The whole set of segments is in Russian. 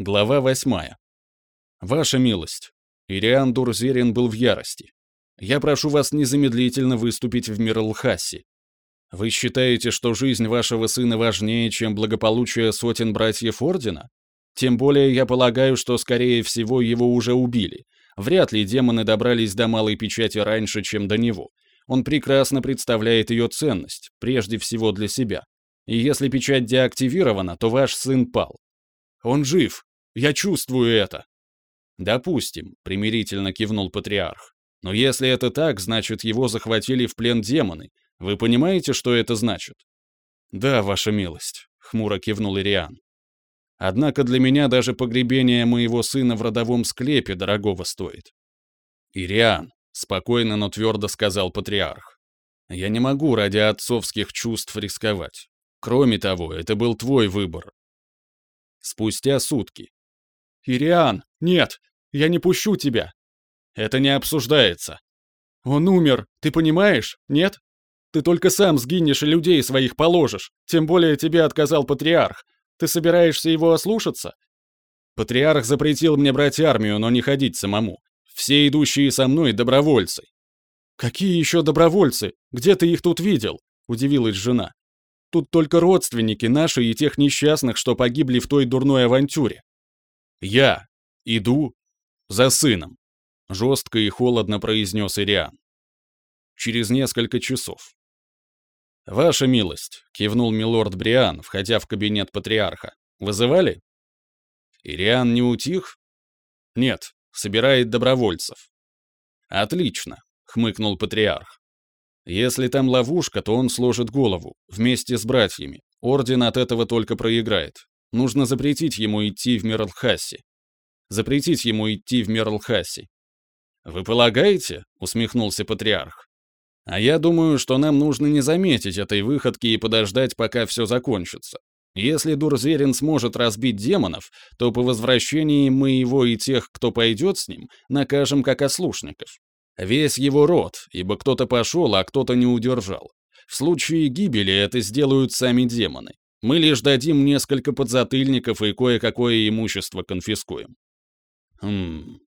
Глава восьмая. Ваша милость. Ириан Дурзерин был в ярости. Я прошу вас незамедлительно выступить в Мирлхасе. Вы считаете, что жизнь вашего сына важнее, чем благополучие сотен братьев Ордена? Тем более я полагаю, что, скорее всего, его уже убили. Вряд ли демоны добрались до малой печати раньше, чем до него. Он прекрасно представляет ее ценность, прежде всего для себя. И если печать деактивирована, то ваш сын пал. Он жив, я чувствую это». «Допустим», — примирительно кивнул патриарх. «Но если это так, значит, его захватили в плен демоны. Вы понимаете, что это значит?» «Да, ваша милость», — хмуро кивнул Ириан. «Однако для меня даже погребение моего сына в родовом склепе дорогого стоит». «Ириан», — спокойно, но твердо сказал патриарх, «я не могу ради отцовских чувств рисковать. Кроме того, это был твой выбор». Спустя сутки, «Ириан, нет! Я не пущу тебя!» «Это не обсуждается!» «Он умер, ты понимаешь, нет? Ты только сам сгинешь и людей своих положишь, тем более тебе отказал патриарх. Ты собираешься его ослушаться?» «Патриарх запретил мне брать армию, но не ходить самому. Все идущие со мной — добровольцы». «Какие еще добровольцы? Где ты их тут видел?» — удивилась жена. «Тут только родственники наши и тех несчастных, что погибли в той дурной авантюре. «Я иду за сыном», — жестко и холодно произнес Ириан. Через несколько часов. «Ваша милость», — кивнул милорд Бриан, входя в кабинет патриарха. «Вызывали?» Ириан не утих? «Нет, собирает добровольцев». «Отлично», — хмыкнул патриарх. «Если там ловушка, то он сложит голову, вместе с братьями. Орден от этого только проиграет. Нужно запретить ему идти в Мерлхаси. Запретить ему идти в Мерлхаси. «Вы полагаете?» — усмехнулся патриарх. «А я думаю, что нам нужно не заметить этой выходки и подождать, пока все закончится. Если Дурзерин сможет разбить демонов, то по возвращении мы его и тех, кто пойдет с ним, накажем как ослушников. Весь его род, ибо кто-то пошел, а кто-то не удержал. В случае гибели это сделают сами демоны. Мы лишь дадим несколько подзатыльников и кое-какое имущество конфискуем. Хм.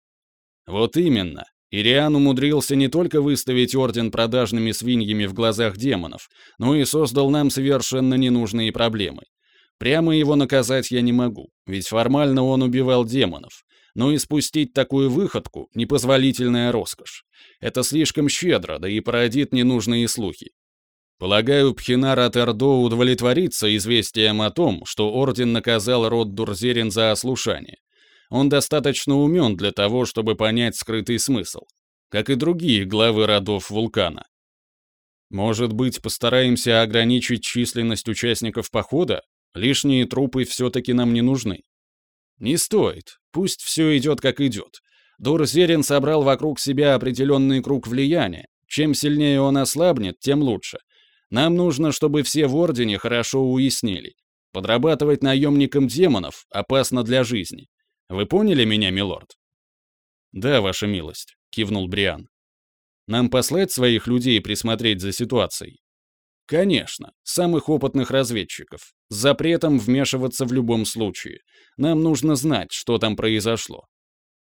Вот именно. Ириан умудрился не только выставить орден продажными свиньями в глазах демонов, но и создал нам совершенно ненужные проблемы. Прямо его наказать я не могу, ведь формально он убивал демонов. Но и спустить такую выходку — непозволительная роскошь. Это слишком щедро, да и породит ненужные слухи. Полагаю, Пхинар Эрдо удовлетворится известием о том, что Орден наказал род Дурзерин за ослушание. Он достаточно умен для того, чтобы понять скрытый смысл, как и другие главы родов вулкана. Может быть, постараемся ограничить численность участников похода? Лишние трупы все-таки нам не нужны. Не стоит. Пусть все идет как идет. Дурзерин собрал вокруг себя определенный круг влияния. Чем сильнее он ослабнет, тем лучше. Нам нужно, чтобы все в Ордене хорошо уяснили. Подрабатывать наемником демонов опасно для жизни. Вы поняли меня, милорд?» «Да, ваша милость», — кивнул Бриан. «Нам послать своих людей присмотреть за ситуацией?» «Конечно, самых опытных разведчиков. С запретом вмешиваться в любом случае. Нам нужно знать, что там произошло.